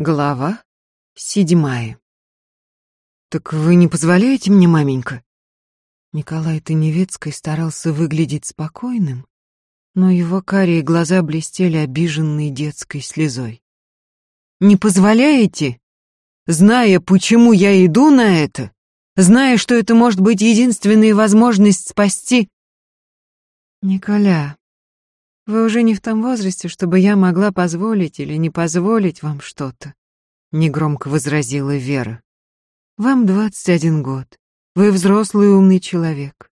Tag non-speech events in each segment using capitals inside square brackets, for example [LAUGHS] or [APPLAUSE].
Глава седьмая. «Так вы не позволяете мне, маменька?» Николай Таневецкий старался выглядеть спокойным, но его карие глаза блестели обиженной детской слезой. «Не позволяете? Зная, почему я иду на это, зная, что это может быть единственная возможность спасти...» «Николя, вы уже не в том возрасте, чтобы я могла позволить или не позволить вам что-то, негромко возразила Вера. Вам двадцать один год. Вы взрослый умный человек.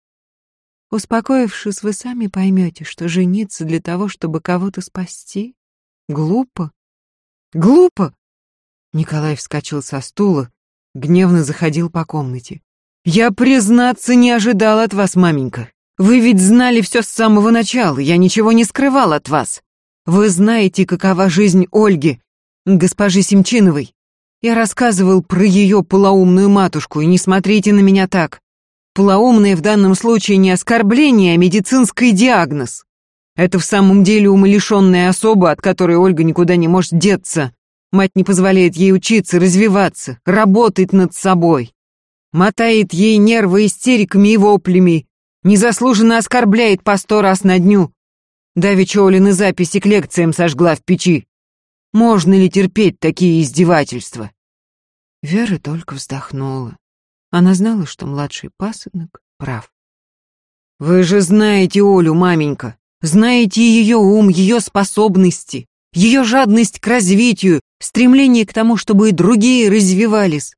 Успокоившись, вы сами поймете, что жениться для того, чтобы кого-то спасти, глупо. Глупо! Николай вскочил со стула, гневно заходил по комнате. Я, признаться, не ожидал от вас, маменька. Вы ведь знали все с самого начала, я ничего не скрывал от вас. Вы знаете, какова жизнь Ольги, госпожи Семчиновой. Я рассказывал про ее полоумную матушку, и не смотрите на меня так. Полоумное в данном случае не оскорбление, а медицинский диагноз. Это в самом деле умалишенная особа, от которой Ольга никуда не может деться. Мать не позволяет ей учиться, развиваться, работать над собой. Мотает ей нервы истериками и воплями, Незаслуженно оскорбляет по сто раз на дню. Давеча Олины записи к лекциям сожгла в печи. Можно ли терпеть такие издевательства? Вера только вздохнула. Она знала, что младший пасынок прав. «Вы же знаете Олю, маменька, знаете ее ум, ее способности, ее жадность к развитию, стремление к тому, чтобы и другие развивались.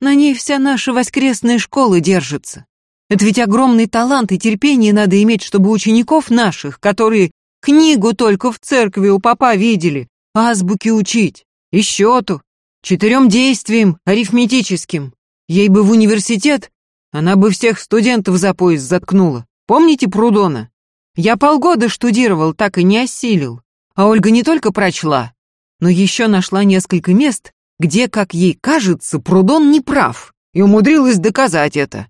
На ней вся наша воскресная школа держится. Это ведь огромный талант и терпение надо иметь, чтобы учеников наших, которые книгу только в церкви у папа видели, азбуки учить, и счету, четырем действиям арифметическим. Ей бы в университет, она бы всех студентов за пояс заткнула. Помните Прудона? Я полгода штудировал, так и не осилил. А Ольга не только прочла, но еще нашла несколько мест, где, как ей кажется, Прудон не прав, и умудрилась доказать это.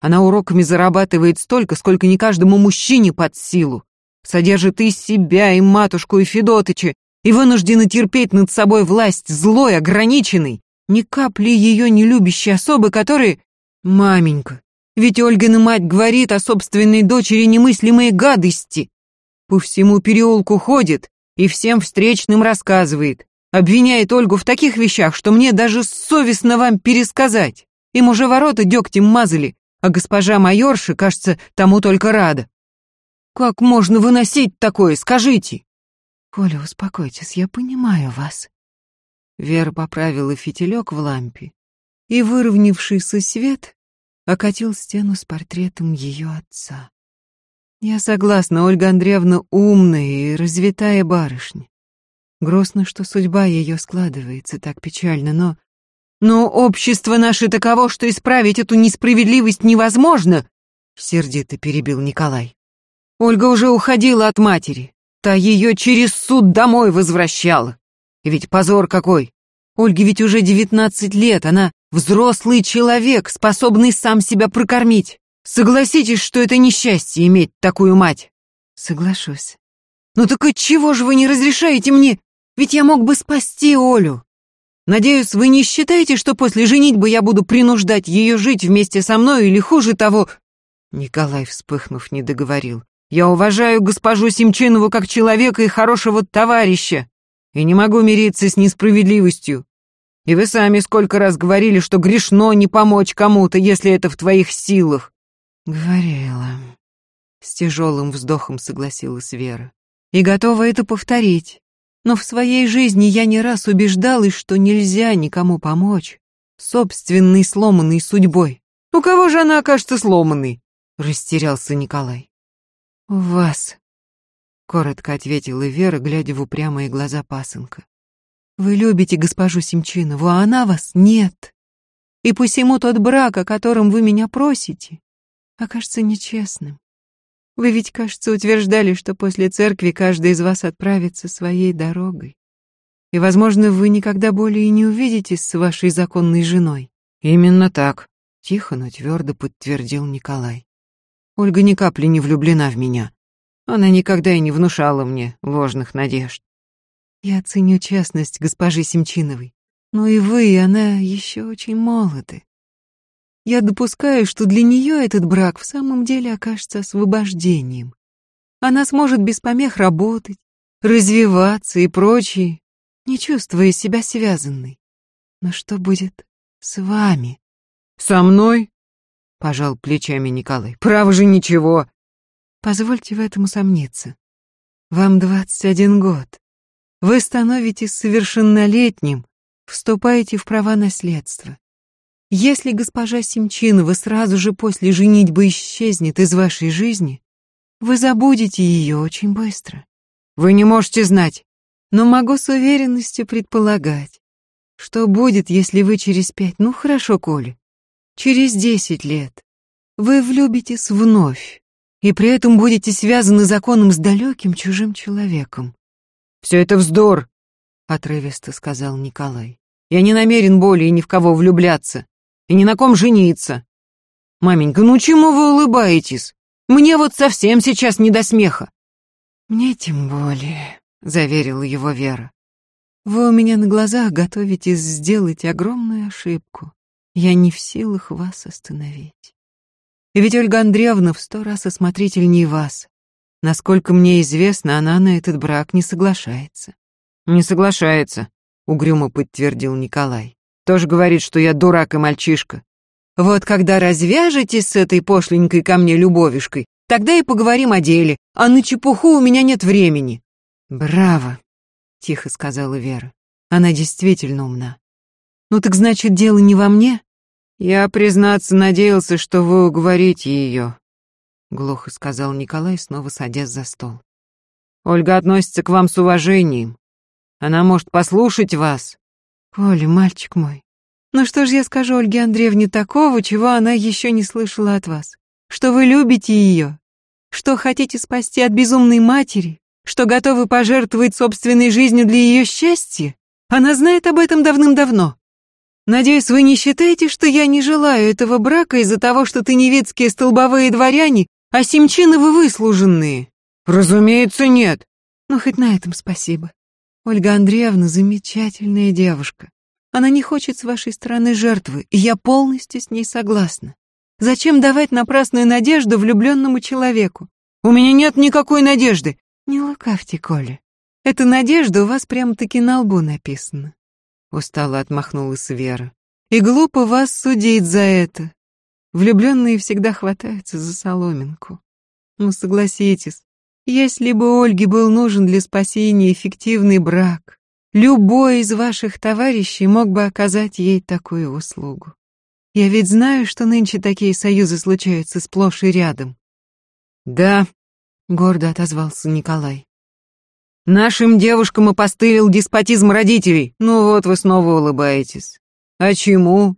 Она уроками зарабатывает столько, сколько не каждому мужчине под силу. Содержит и себя, и матушку, и Федотыча, и вынуждена терпеть над собой власть злой, ограниченной, ни капли ее не любящей особы, которые... Маменька, ведь Ольгина мать говорит о собственной дочери немыслимые гадости. По всему переулку ходит и всем встречным рассказывает. Обвиняет Ольгу в таких вещах, что мне даже совестно вам пересказать. Им уже ворота дегтем мазали, а госпожа майорша, кажется, тому только рада. Как можно выносить такое, скажите? Коля, успокойтесь, я понимаю вас. Вера поправила фитилек в лампе, и выровнявшийся свет окатил стену с портретом ее отца. Я согласна, Ольга Андреевна умная и развитая барышня. Грустно, что судьба ее складывается так печально, но но общество наше таково, что исправить эту несправедливость невозможно, сердито перебил Николай. Ольга уже уходила от матери. Та ее через суд домой возвращала. И ведь позор какой. Ольге ведь уже девятнадцать лет, она взрослый человек, способный сам себя прокормить. Согласитесь, что это несчастье иметь такую мать. Соглашусь. Ну так и чего же вы не разрешаете мне? Ведь я мог бы спасти Олю. Надеюсь, вы не считаете, что после женитьбы я буду принуждать ее жить вместе со мной или хуже того...» Николай, вспыхнув, не договорил. «Я уважаю госпожу Семчинову как человека и хорошего товарища, и не могу мириться с несправедливостью. И вы сами сколько раз говорили, что грешно не помочь кому-то, если это в твоих силах». «Говорила», — с тяжелым вздохом согласилась Вера. «И готова это повторить. Но в своей жизни я не раз убеждалась, что нельзя никому помочь собственной сломанной судьбой. У кого же она окажется сломанной? Растерялся Николай. У вас, коротко ответила Вера, глядя в упрямые глаза пасынка. Вы любите госпожу Семчинову, а она вас нет. И посему тот брак, о котором вы меня просите, окажется нечестным. Вы ведь, кажется, утверждали, что после церкви каждый из вас отправится своей дорогой. И, возможно, вы никогда более и не увидитесь с вашей законной женой. Именно так, тихо, но твердо подтвердил Николай. Ольга ни капли не влюблена в меня. Она никогда и не внушала мне ложных надежд. Я ценю честность госпожи Семчиновой. Но и вы, и она еще очень молоды. Я допускаю, что для нее этот брак в самом деле окажется освобождением. Она сможет без помех работать, развиваться и прочее, не чувствуя себя связанной. Но что будет с вами? Со мной? Пожал плечами Николай. Право же ничего. Позвольте в этом усомниться. Вам двадцать один год. Вы становитесь совершеннолетним, вступаете в права наследства. Если госпожа Семчинова сразу же после женитьбы исчезнет из вашей жизни, вы забудете ее очень быстро. Вы не можете знать, но могу с уверенностью предполагать, что будет, если вы через пять, ну хорошо, Коля, через десять лет вы влюбитесь вновь, и при этом будете связаны законом с далеким чужим человеком. «Все это вздор», — отрывисто сказал Николай. «Я не намерен более ни в кого влюбляться и ни на ком жениться. Маменька, ну чему вы улыбаетесь? Мне вот совсем сейчас не до смеха». «Мне тем более», — заверила его Вера. «Вы у меня на глазах готовитесь сделать огромную ошибку. Я не в силах вас остановить. Ведь Ольга Андреевна в сто раз осмотрительнее вас. Насколько мне известно, она на этот брак не соглашается. Не соглашается, угрюмо подтвердил Николай. Тоже говорит, что я дурак и мальчишка. Вот когда развяжетесь с этой пошленькой ко мне любовишкой, тогда и поговорим о деле, а на чепуху у меня нет времени. Браво, тихо сказала Вера. Она действительно умна. Ну так значит, дело не во мне? Я, признаться, надеялся, что вы уговорите ее, глухо сказал Николай, снова садясь за стол. Ольга относится к вам с уважением. Она может послушать вас. Коля, мальчик мой, ну что ж я скажу Ольге Андреевне такого, чего она еще не слышала от вас? Что вы любите ее? Что хотите спасти от безумной матери? Что готовы пожертвовать собственной жизнью для ее счастья? Она знает об этом давным-давно. Надеюсь, вы не считаете, что я не желаю этого брака из-за того, что ты невецкие столбовые дворяне а Семчины вы выслуженные. Разумеется, нет. Ну, хоть на этом спасибо. Ольга Андреевна замечательная девушка. Она не хочет с вашей стороны жертвы, и я полностью с ней согласна. Зачем давать напрасную надежду влюбленному человеку? У меня нет никакой надежды. Не лукавьте, Коля. Эта надежда у вас прямо-таки на лбу написана. Устало отмахнулась Вера. И глупо вас судить за это. Влюбленные всегда хватаются за соломинку. Ну, согласитесь, если бы Ольге был нужен для спасения эффективный брак, любой из ваших товарищей мог бы оказать ей такую услугу. Я ведь знаю, что нынче такие союзы случаются сплошь и рядом. Да, гордо отозвался Николай. Нашим девушкам опостылил деспотизм родителей. Ну вот вы снова улыбаетесь. А чему?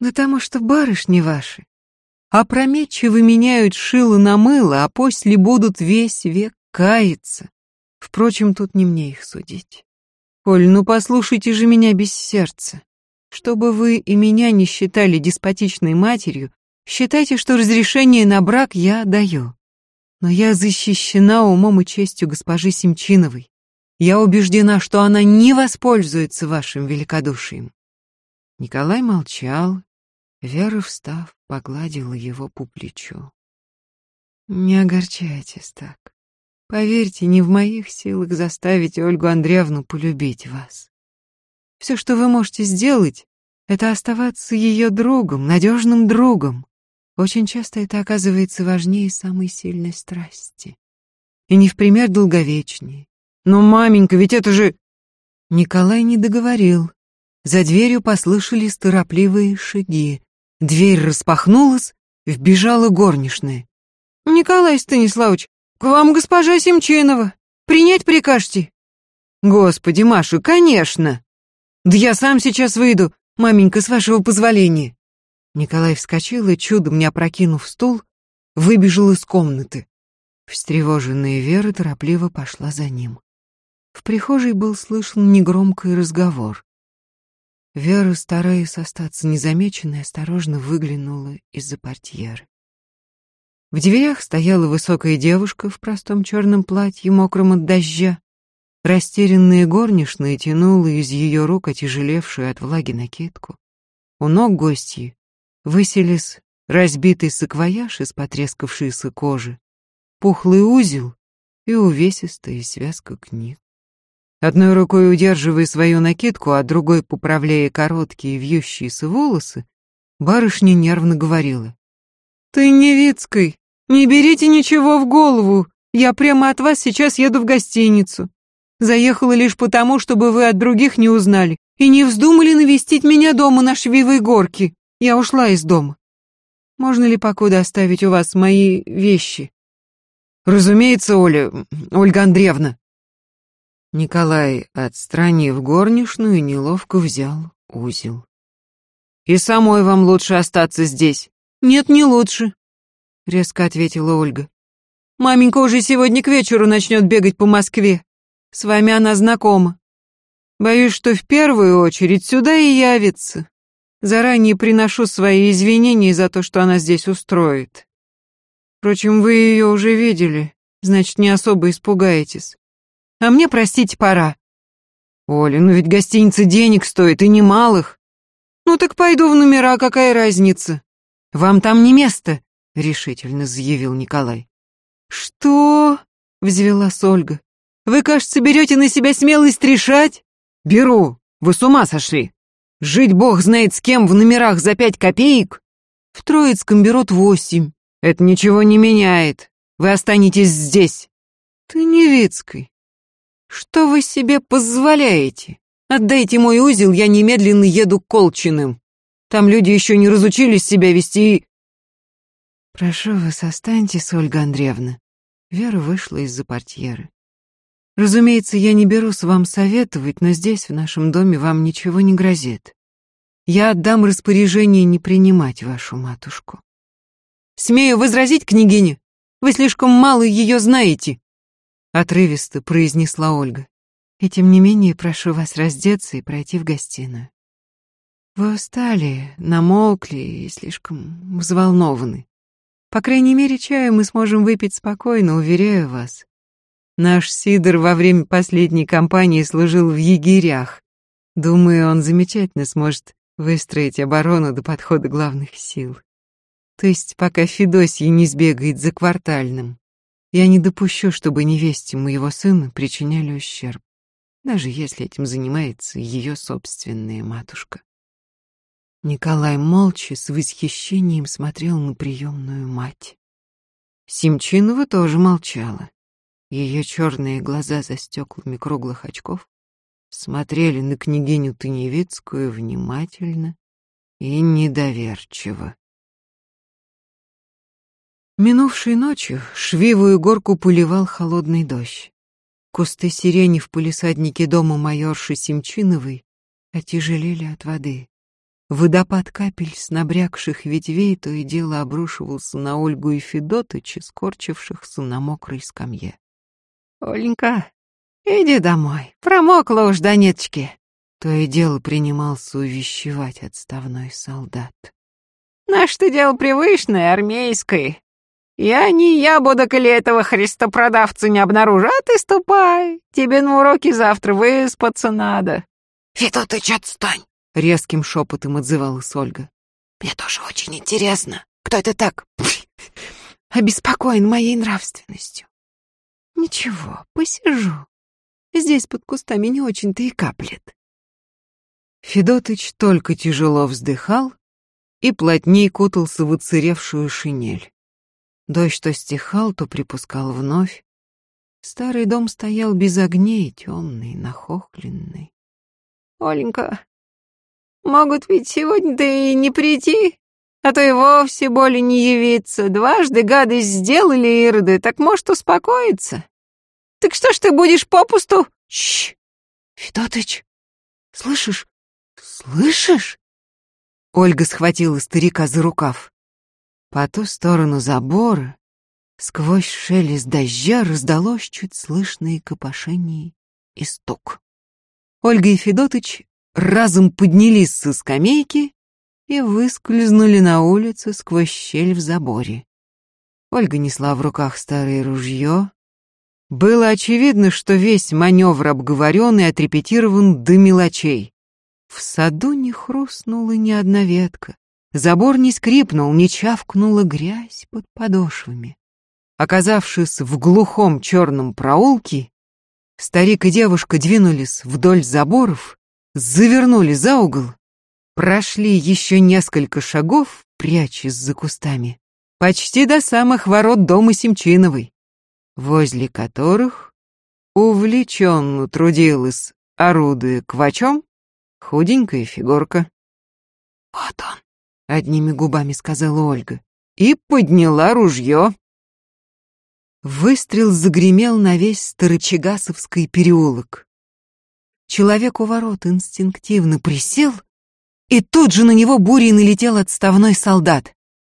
Да потому что барышни ваши опрометчиво меняют шило на мыло, а после будут весь век каяться. Впрочем, тут не мне их судить. Коль, ну послушайте же меня без сердца. Чтобы вы и меня не считали деспотичной матерью, считайте, что разрешение на брак я даю. Но я защищена умом и честью госпожи Семчиновой. Я убеждена, что она не воспользуется вашим великодушием. Николай молчал, Вера, встав, погладила его по плечу. «Не огорчайтесь так. Поверьте, не в моих силах заставить Ольгу Андреевну полюбить вас. Все, что вы можете сделать, это оставаться ее другом, надежным другом. Очень часто это оказывается важнее самой сильной страсти. И не в пример долговечнее. Но, маменька, ведь это же...» Николай не договорил. За дверью послышались торопливые шаги. Дверь распахнулась, вбежала горничная. «Николай Станиславович, к вам госпожа Семчинова. Принять прикажете?» «Господи, Маша, конечно!» «Да я сам сейчас выйду, маменька, с вашего позволения». Николай вскочил и, чудом не опрокинув стул, выбежал из комнаты. Встревоженная Вера торопливо пошла за ним. В прихожей был слышен негромкий разговор. Вера, стараясь остаться незамеченной, осторожно выглянула из-за портьеры. В дверях стояла высокая девушка в простом черном платье, мокром от дождя. Растерянная горничная тянула из ее рук отяжелевшую от влаги накидку. У ног гостьи выселись разбитый саквояж из потрескавшейся кожи, пухлый узел и увесистая связка книг. Одной рукой удерживая свою накидку, а другой поправляя короткие вьющиеся волосы, барышня нервно говорила. «Ты Невицкой, не берите ничего в голову, я прямо от вас сейчас еду в гостиницу. Заехала лишь потому, чтобы вы от других не узнали и не вздумали навестить меня дома на Швивой горке. Я ушла из дома. Можно ли покуда оставить у вас мои вещи?» «Разумеется, Оля, Ольга Андреевна». Николай, отстранив горничную, неловко взял узел. «И самой вам лучше остаться здесь». «Нет, не лучше», — резко ответила Ольга. «Маменька уже сегодня к вечеру начнет бегать по Москве. С вами она знакома. Боюсь, что в первую очередь сюда и явится. Заранее приношу свои извинения за то, что она здесь устроит. Впрочем, вы ее уже видели, значит, не особо испугаетесь. А мне, простите, пора. Оля, ну ведь гостиница денег стоит, и немалых. Ну так пойду в номера, какая разница? Вам там не место, решительно заявил Николай. Что? взвелась Ольга. Вы, кажется, берете на себя смелость решать? Беру. Вы с ума сошли. Жить бог знает с кем в номерах за пять копеек. В Троицком берут восемь. Это ничего не меняет. Вы останетесь здесь. Ты Невицкой. Что вы себе позволяете? Отдайте мой узел, я немедленно еду к Колчиным. Там люди еще не разучились себя вести. Прошу вас, останьтесь, Ольга Андреевна. Вера вышла из-за портьеры. Разумеется, я не берусь вам советовать, но здесь, в нашем доме, вам ничего не грозит. Я отдам распоряжение не принимать вашу матушку. Смею возразить, княгиня, вы слишком мало ее знаете, отрывисто произнесла Ольга. И тем не менее прошу вас раздеться и пройти в гостиную. Вы устали, намокли и слишком взволнованы. По крайней мере, чаю мы сможем выпить спокойно, уверяю вас. Наш Сидор во время последней кампании служил в егерях. Думаю, он замечательно сможет выстроить оборону до подхода главных сил. То есть, пока Федосья не сбегает за квартальным, я не допущу, чтобы невесте моего сына причиняли ущерб, даже если этим занимается ее собственная матушка. Николай молча с восхищением смотрел на приемную мать. Семчинова тоже молчала. Ее черные глаза за стеклами круглых очков смотрели на княгиню Таневицкую внимательно и недоверчиво. Минувшей ночью швивую горку поливал холодный дождь. Кусты сирени в полисаднике дома майорши Семчиновой отяжелели от воды. Водопад капель с набрякших ветвей то и дело обрушивался на Ольгу и Федотыча, скорчившихся на мокрой скамье. «Оленька, иди домой, промокла уж до ниточки!» То и дело принимался увещевать отставной солдат. «Наш-то дело привычное, армейское. Я не я буду, коли этого христопродавца не обнаружу, а ты ступай. Тебе на уроки завтра выспаться надо». «Федотыч, отстань!» — резким шепотом отзывалась Ольга. «Мне тоже очень интересно. Кто это так?» [LAUGHS] «Обеспокоен моей нравственностью. Ничего, посижу. Здесь под кустами не очень-то и каплет. Федотыч только тяжело вздыхал и плотней кутался в уцеревшую шинель. Дождь то стихал, то припускал вновь. Старый дом стоял без огней, темный, нахохленный. «Оленька, могут ведь сегодня-то и не прийти, а то и вовсе более не явиться. Дважды гадость сделали ироды, так может успокоиться. Так что ж ты будешь попусту? Щ! Федотыч, слышишь? Слышишь? Ольга схватила старика за рукав. По ту сторону забора, сквозь шелест дождя, раздалось чуть слышное копошение и стук. Ольга и Федотыч разом поднялись со скамейки и выскользнули на улицу сквозь щель в заборе. Ольга несла в руках старое ружье, Было очевидно, что весь маневр обговорен и отрепетирован до мелочей. В саду не хрустнула ни одна ветка, забор не скрипнул, не чавкнула грязь под подошвами. Оказавшись в глухом черном проулке, старик и девушка двинулись вдоль заборов, завернули за угол, прошли еще несколько шагов, прячась за кустами, почти до самых ворот дома Семчиновой, возле которых увлеченно трудилась, орудуя квачом, худенькая фигурка. «Вот он», — одними губами сказала Ольга, и подняла ружье. Выстрел загремел на весь Старочегасовский переулок. Человек у ворот инстинктивно присел, и тут же на него бурей налетел отставной солдат.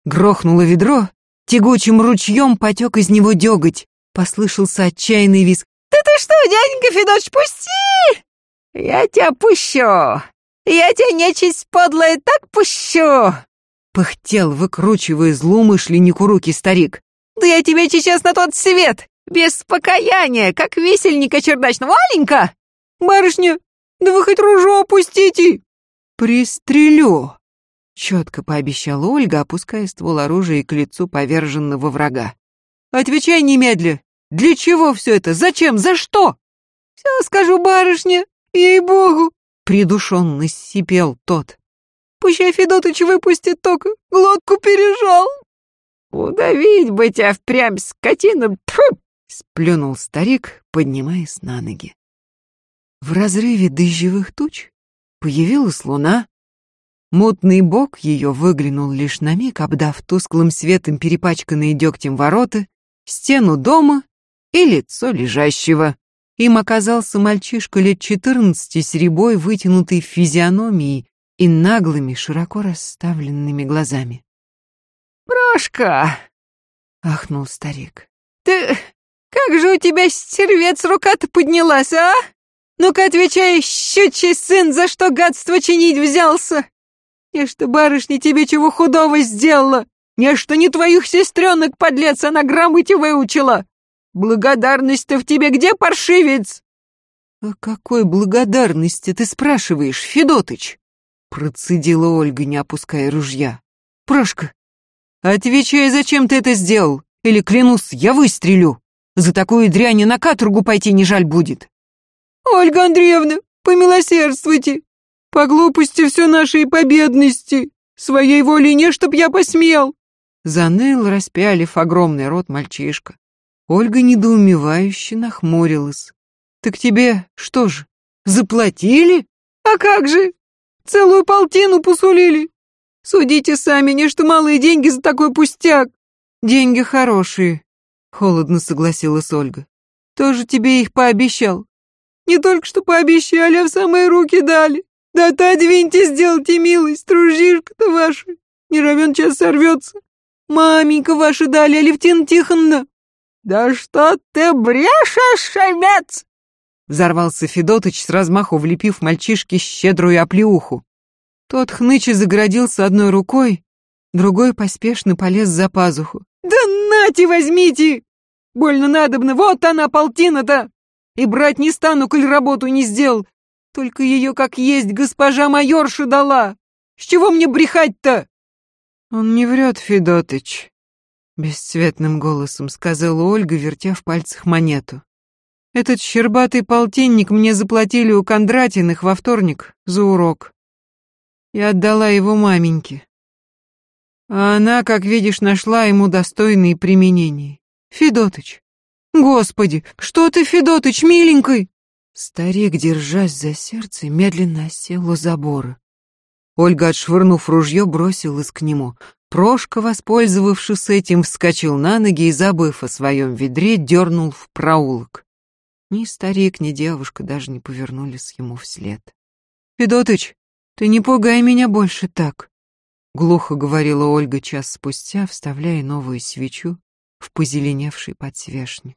Грохнуло ведро, тягучим ручьем потек из него деготь, послышался отчаянный визг. «Да ты что, дяденька Федоч, пусти! Я тебя пущу! Я тебя, нечисть подлая, так пущу!» Пыхтел, выкручивая злоумышленнику руки старик. Да я тебе сейчас на тот свет! Без покаяния, как весельника чердачного, Аленька! Барышня, да вы хоть ружо опустите!» «Пристрелю!» — четко пообещала Ольга, опуская ствол оружия к лицу поверженного врага. «Отвечай немедля! Для чего все это? Зачем? За что?» «Все скажу, барышня, ей-богу!» — придушенно сипел тот. «Пущай Федотыч выпустит только, глотку пережал!» «Удавить бы тебя впрямь, скотина! Тьфу!» — сплюнул старик, поднимаясь на ноги. В разрыве дождевых туч появилась луна. Мутный бок ее выглянул лишь на миг, обдав тусклым светом перепачканные дегтем ворота, стену дома и лицо лежащего. Им оказался мальчишка лет четырнадцати с рябой вытянутой физиономией и наглыми, широко расставленными глазами. «Прошка!» — ахнул старик. «Ты... как же у тебя, стервец, рука-то поднялась, а? Ну-ка отвечай, щучий сын, за что гадство чинить взялся? Я что, барышня, тебе чего худого сделала? Я что, не твоих сестренок, подлец, она грамоте выучила? Благодарность-то в тебе где, паршивец?» «О какой благодарности ты спрашиваешь, Федотыч?» Процедила Ольга, не опуская ружья. «Прошка, Отвечай, зачем ты это сделал? Или, клянусь, я выстрелю. За такую дрянь на каторгу пойти не жаль будет. Ольга Андреевна, помилосердствуйте. По глупости все нашей победности. Своей воли не, чтоб я посмел. Заныл, распялив огромный рот мальчишка. Ольга недоумевающе нахмурилась. Так тебе что же, заплатили? А как же? Целую полтину посулили. Судите сами, не что малые деньги за такой пустяк. Деньги хорошие, холодно согласилась Ольга. Тоже тебе их пообещал. Не только что пообещали, а в самые руки дали. Да-то одвиньте, сделайте милость, тружишка-то ваша. Не равен час сорвется. Маменька ваша дали, Алевтина Тихоновна. Да что ты брешешь, шамец? Взорвался Федотыч с размаху, влепив мальчишке щедрую оплеуху. Тот хныча загородился одной рукой, другой поспешно полез за пазуху. «Да нате, возьмите! Больно надобно, вот она, полтина-то! И брать не стану, коль работу не сделал. Только ее как есть госпожа майорша дала. С чего мне брехать-то?» «Он не врет, Федотыч», — бесцветным голосом сказала Ольга, вертя в пальцах монету. «Этот щербатый полтинник мне заплатили у Кондратиных во вторник за урок и отдала его маменьке. А она, как видишь, нашла ему достойные применения. Федотыч, господи, что ты, Федотыч, миленький? Старик, держась за сердце, медленно осел у забора. Ольга, отшвырнув ружье, бросилась к нему. Прошка, воспользовавшись этим, вскочил на ноги и, забыв о своем ведре, дернул в проулок. Ни старик, ни девушка даже не повернулись ему вслед. «Федотыч, «Ты не пугай меня больше так», — глухо говорила Ольга час спустя, вставляя новую свечу в позеленевший подсвечник.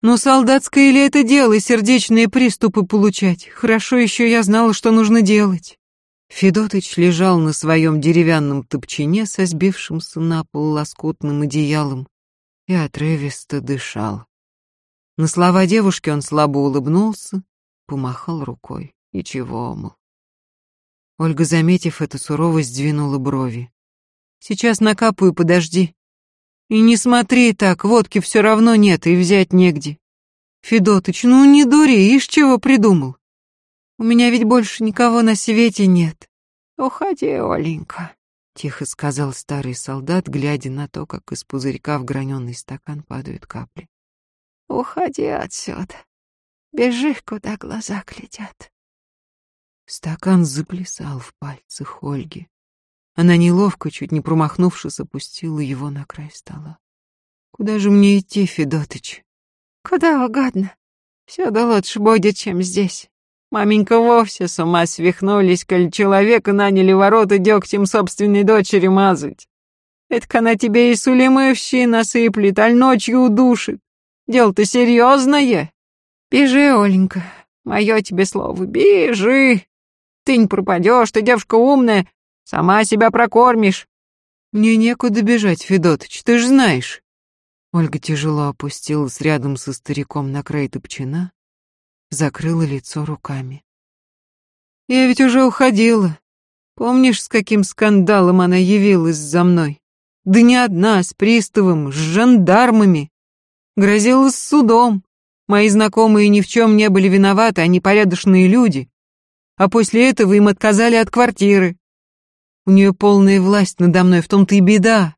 «Ну, солдатское ли это дело, сердечные приступы получать? Хорошо еще я знала, что нужно делать». Федотыч лежал на своем деревянном топчине со сбившимся на пол лоскутным одеялом и отрывисто дышал. На слова девушки он слабо улыбнулся, помахал рукой. Ничего, мол. Ольга, заметив это, сурово сдвинула брови. «Сейчас накапаю, подожди. И не смотри так, водки все равно нет и взять негде. Федотыч, ну не дури, ишь чего придумал? У меня ведь больше никого на свете нет. Уходи, Оленька, тихо сказал старый солдат, глядя на то, как из пузырька в граненый стакан падают капли. Уходи отсюда. Бежи, куда глаза глядят. Стакан заплясал в пальцах Ольги. Она неловко, чуть не промахнувшись, опустила его на край стола. «Куда же мне идти, Федотыч?» «Куда угодно. Все да лучше будет, чем здесь. Маменька вовсе с ума свихнулись, коль человека наняли ворота дегтем собственной дочери мазать. Это она тебе и сулимы в щи насыплет, аль ночью удушит. Дело-то серьезное. Бежи, Оленька, мое тебе слово, бежи. Ты не пропадешь, ты девушка умная, сама себя прокормишь. Мне некуда бежать, Федотыч, ты ж знаешь. Ольга тяжело опустилась рядом со стариком на край топчина, закрыла лицо руками. Я ведь уже уходила. Помнишь, с каким скандалом она явилась за мной? Да не одна, с приставом, с жандармами. Грозилась судом. Мои знакомые ни в чем не были виноваты, они порядочные люди а после этого им отказали от квартиры. У нее полная власть надо мной, в том-то и беда.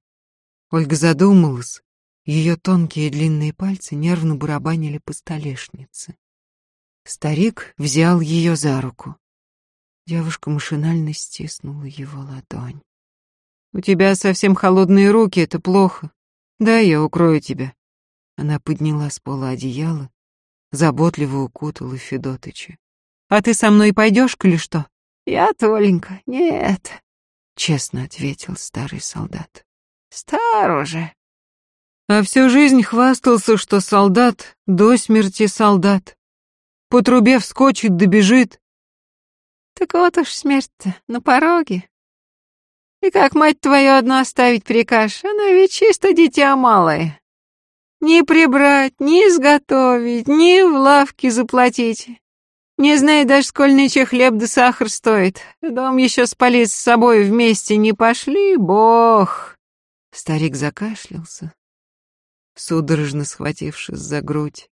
Ольга задумалась. Ее тонкие длинные пальцы нервно барабанили по столешнице. Старик взял ее за руку. Девушка машинально стиснула его ладонь. «У тебя совсем холодные руки, это плохо. Да, я укрою тебя». Она подняла с пола одеяло, заботливо укутала Федотыча. А ты со мной пойдешь, или что? Я, Толенька, нет, честно ответил старый солдат. Стар уже. А всю жизнь хвастался, что солдат до смерти солдат. По трубе вскочит, добежит. Так вот уж смерть-то на пороге. И как мать твою одну оставить прикажешь? Она ведь чисто дитя малое. Ни прибрать, ни изготовить, ни в лавке заплатить. Не знаю даже, сколь нынче хлеб да сахар стоит. Дом еще спалить с собой вместе не пошли, бог!» Старик закашлялся, судорожно схватившись за грудь.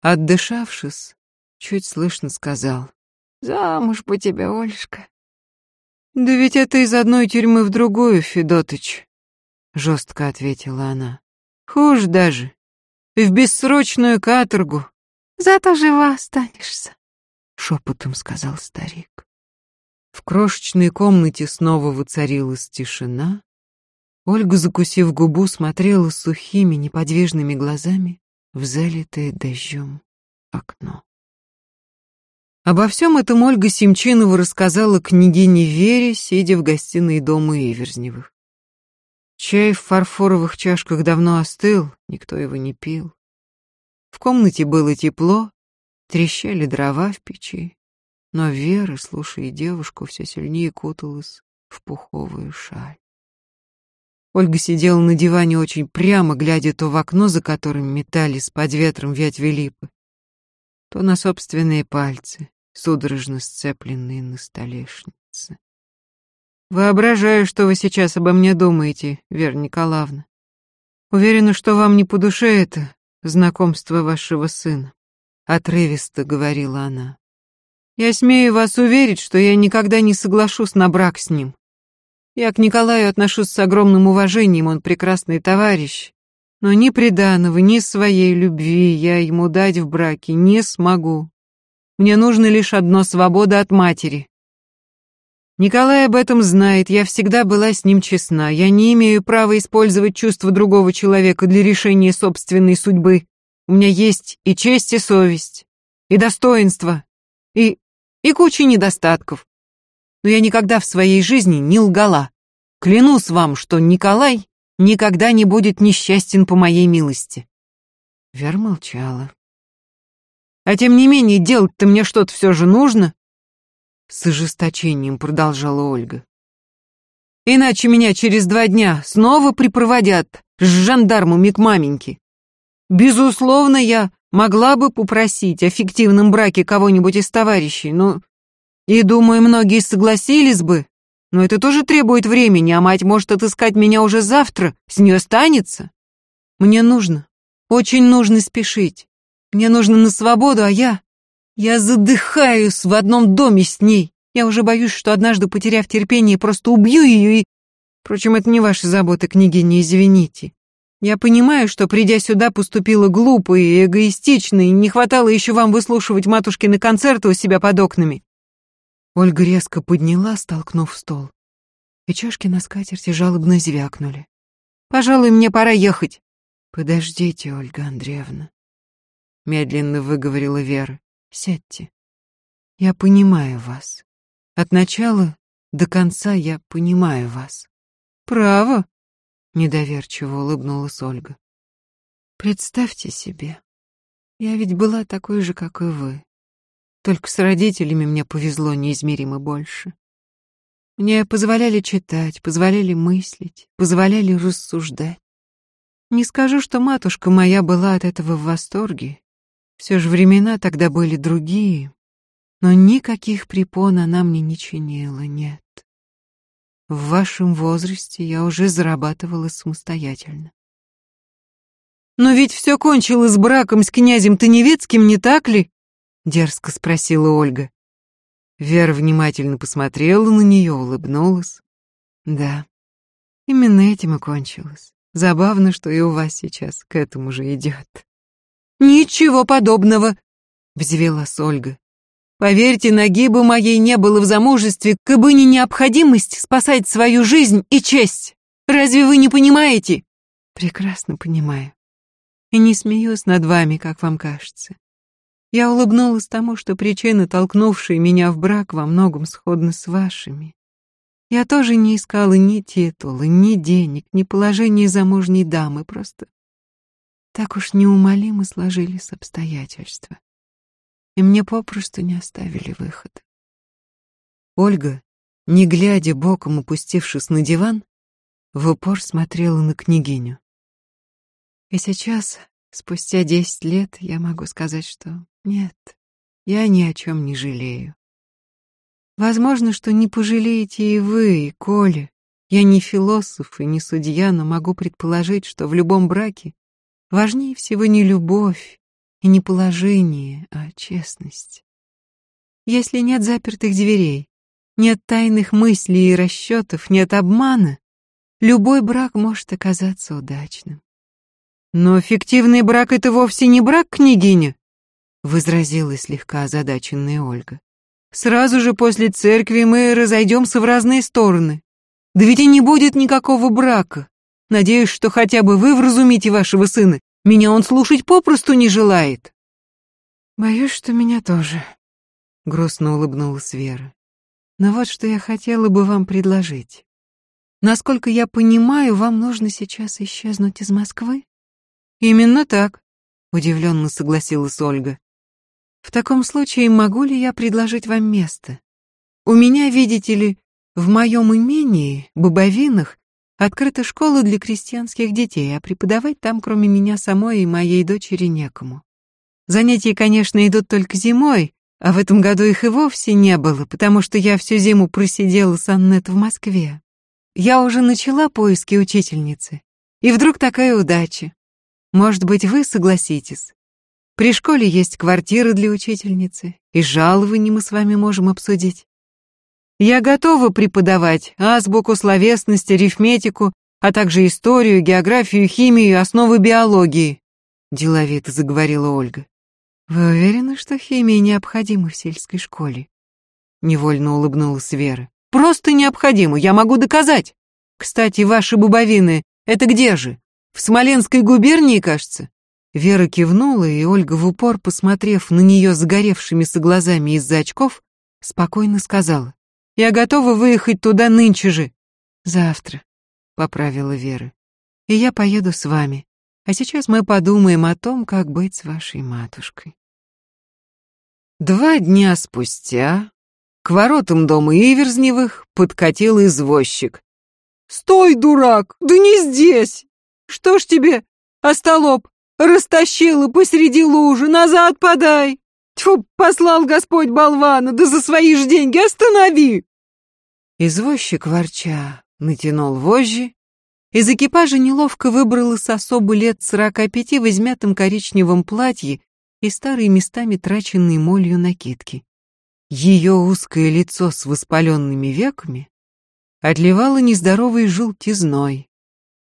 Отдышавшись, чуть слышно сказал. «Замуж по тебе, Ольшка». «Да ведь это из одной тюрьмы в другую, Федотыч», — жестко ответила она. «Хуже даже. В бессрочную каторгу. Зато жива останешься» шепотом сказал старик. В крошечной комнате снова воцарилась тишина. Ольга, закусив губу, смотрела сухими, неподвижными глазами в залитое дождем окно. Обо всем этом Ольга Семчинова рассказала княгине Вере, сидя в гостиной дома Иверзневых. Чай в фарфоровых чашках давно остыл, никто его не пил. В комнате было тепло, Трещали дрова в печи, но Вера, слушая девушку, все сильнее куталась в пуховую шаль. Ольга сидела на диване очень прямо, глядя то в окно, за которым метались под ветром ветви липы, то на собственные пальцы, судорожно сцепленные на столешнице. Воображаю, что вы сейчас обо мне думаете, Вера Николаевна. Уверена, что вам не по душе это знакомство вашего сына отрывисто говорила она. Я смею вас уверить, что я никогда не соглашусь на брак с ним. Я к Николаю отношусь с огромным уважением, он прекрасный товарищ, но ни приданого, ни своей любви я ему дать в браке не смогу. Мне нужно лишь одно — свобода от матери. Николай об этом знает, я всегда была с ним честна. Я не имею права использовать чувства другого человека для решения собственной судьбы. У меня есть и честь, и совесть, и достоинство, и... и куча недостатков. Но я никогда в своей жизни не лгала. Клянусь вам, что Николай никогда не будет несчастен по моей милости. Вера молчала. А тем не менее, делать-то мне что-то все же нужно. С ожесточением продолжала Ольга. Иначе меня через два дня снова припроводят с жандармами к маменьке. Безусловно, я Могла бы попросить о фиктивном браке кого-нибудь из товарищей, но... И, думаю, многие согласились бы. Но это тоже требует времени, а мать может отыскать меня уже завтра, с нее останется. Мне нужно, очень нужно спешить. Мне нужно на свободу, а я... Я задыхаюсь в одном доме с ней. Я уже боюсь, что однажды, потеряв терпение, просто убью ее и... Впрочем, это не ваша забота, княгиня, извините. Я понимаю, что, придя сюда, поступила глупо и эгоистично, и не хватало еще вам выслушивать матушкины концерты у себя под окнами. Ольга резко подняла, столкнув стол. И чашки на скатерти жалобно звякнули. «Пожалуй, мне пора ехать». «Подождите, Ольга Андреевна», — медленно выговорила Вера. «Сядьте. Я понимаю вас. От начала до конца я понимаю вас». «Право?» — недоверчиво улыбнулась Ольга. «Представьте себе, я ведь была такой же, как и вы. Только с родителями мне повезло неизмеримо больше. Мне позволяли читать, позволяли мыслить, позволяли рассуждать. Не скажу, что матушка моя была от этого в восторге. Все же времена тогда были другие, но никаких препон она мне не чинила, нет. В вашем возрасте я уже зарабатывала самостоятельно. Но ведь все кончилось браком с князем Таневецким, не так ли? Дерзко спросила Ольга. Вера внимательно посмотрела на нее, улыбнулась. Да, именно этим и кончилось. Забавно, что и у вас сейчас к этому же идет. Ничего подобного, взвелась Ольга. Поверьте, ноги бы моей не было в замужестве, кабы не необходимость спасать свою жизнь и честь. Разве вы не понимаете? Прекрасно понимаю. И не смеюсь над вами, как вам кажется. Я улыбнулась тому, что причины, толкнувшие меня в брак, во многом сходны с вашими. Я тоже не искала ни титула, ни денег, ни положения замужней дамы, просто так уж неумолимо сложились обстоятельства. И мне попросту не оставили выхода. Ольга, не глядя боком, опустившись на диван, в упор смотрела на княгиню. И сейчас, спустя десять лет, я могу сказать, что нет, я ни о чем не жалею. Возможно, что не пожалеете и вы, и Коля. Я не философ и не судья, но могу предположить, что в любом браке важнее всего не любовь и не положение, а честность. Если нет запертых дверей, нет тайных мыслей и расчетов, нет обмана, любой брак может оказаться удачным. Но фиктивный брак — это вовсе не брак, княгиня возразила слегка озадаченная Ольга. Сразу же после церкви мы разойдемся в разные стороны. Да ведь и не будет никакого брака. Надеюсь, что хотя бы вы вразумите вашего сына. Меня он слушать попросту не желает. Боюсь, что меня тоже, грустно улыбнулась Вера. Но вот что я хотела бы вам предложить. Насколько я понимаю, вам нужно сейчас исчезнуть из Москвы? Именно так, удивленно согласилась Ольга. В таком случае могу ли я предложить вам место? У меня, видите ли, в моем имении, Бобовинах, открыта школа для крестьянских детей, а преподавать там, кроме меня самой и моей дочери, некому. Занятия, конечно, идут только зимой, а в этом году их и вовсе не было, потому что я всю зиму просидела с Аннет в Москве. Я уже начала поиски учительницы, и вдруг такая удача. Может быть, вы согласитесь? При школе есть квартира для учительницы, и жалования мы с вами можем обсудить. Я готова преподавать азбуку, словесность, арифметику, а также историю, географию, химию основы биологии», — деловито заговорила Ольга. «Вы уверены, что химия необходима в сельской школе?» Невольно улыбнулась Вера. «Просто необходима, я могу доказать. Кстати, ваши бубовины — это где же? В Смоленской губернии, кажется?» Вера кивнула, и Ольга в упор, посмотрев на нее загоревшимися глазами из-за очков, спокойно сказала. «Я готова выехать туда нынче же». «Завтра», — поправила Вера. «И я поеду с вами. А сейчас мы подумаем о том, как быть с вашей матушкой». Два дня спустя к воротам дома Иверзневых подкатил извозчик. «Стой, дурак! Да не здесь! Что ж тебе, остолоп, Растащила посреди лужи, назад подай! Тьфу, послал Господь болвана, да за свои же деньги останови!» Извозчик, ворча, натянул вожжи. Из экипажа неловко выбралась особо лет сорока пяти в измятом коричневом платье и старой местами траченной молью накидки. Ее узкое лицо с воспаленными веками отливало нездоровой желтизной.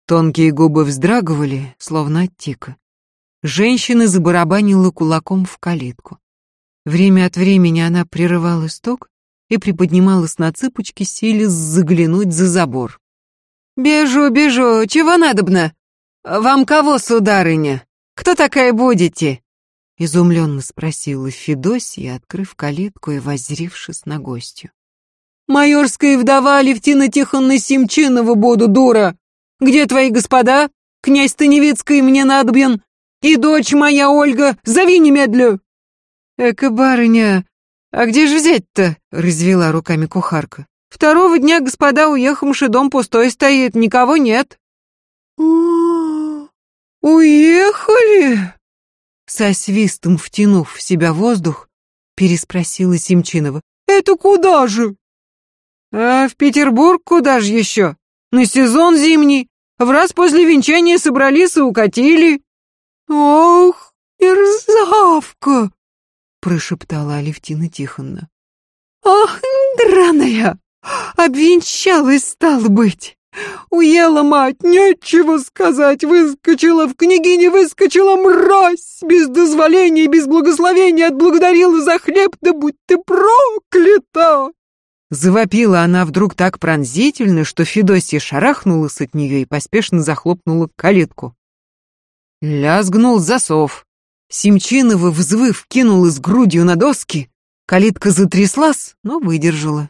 Тонкие губы вздрагивали, словно от тика. Женщина забарабанила кулаком в калитку. Время от времени она прерывала стук и приподнималась на цыпочки, силясь заглянуть за забор. «Бежу, бежу, чего надобно? Вам кого, сударыня? Кто такая будете?» Изумленно спросила Федосия, открыв калитку и воззрившись на гостью. «Майорская вдова Левтина Тихонна Симчинова буду, дура! Где твои господа? Князь Станевицкий мне надобен! И дочь моя Ольга, зови немедлю!» «Эка, барыня, а где же взять-то?» — развела руками кухарка. «Второго дня, господа, уехавши, дом пустой стоит, никого нет». «О, уехали?» Со свистом втянув в себя воздух, переспросила Симчинова. «Это куда же?» «А в Петербург куда же еще? На сезон зимний. В раз после венчания собрались и укатили». «Ох, мерзавка!» — прошептала Алевтина Тихонна. «Ах, драная! Обвенчалась, стало быть! Уела мать, нечего сказать, выскочила в княгине, выскочила мразь, без дозволения, без благословения отблагодарила за хлеб, да будь ты проклята!» Завопила она вдруг так пронзительно, что Федосия шарахнулась от нее и поспешно захлопнула калитку. Лязгнул засов. Семчинова, взвыв, кинулась грудью на доски. Калитка затряслась, но выдержала.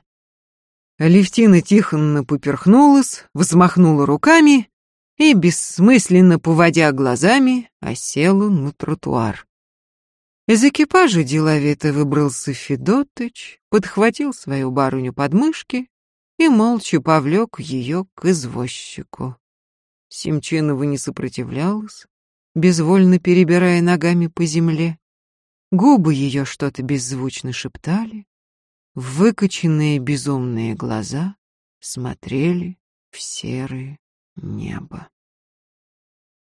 Алевтина Тихонна поперхнулась, взмахнула руками и, бессмысленно поводя глазами, осела на тротуар. Из экипажа деловито выбрался Федотыч, подхватил свою барыню под мышки и молча повлек ее к извозчику. Семчинова не сопротивлялась, безвольно перебирая ногами по земле. Губы ее что-то беззвучно шептали, выкоченные безумные глаза смотрели в серое небо.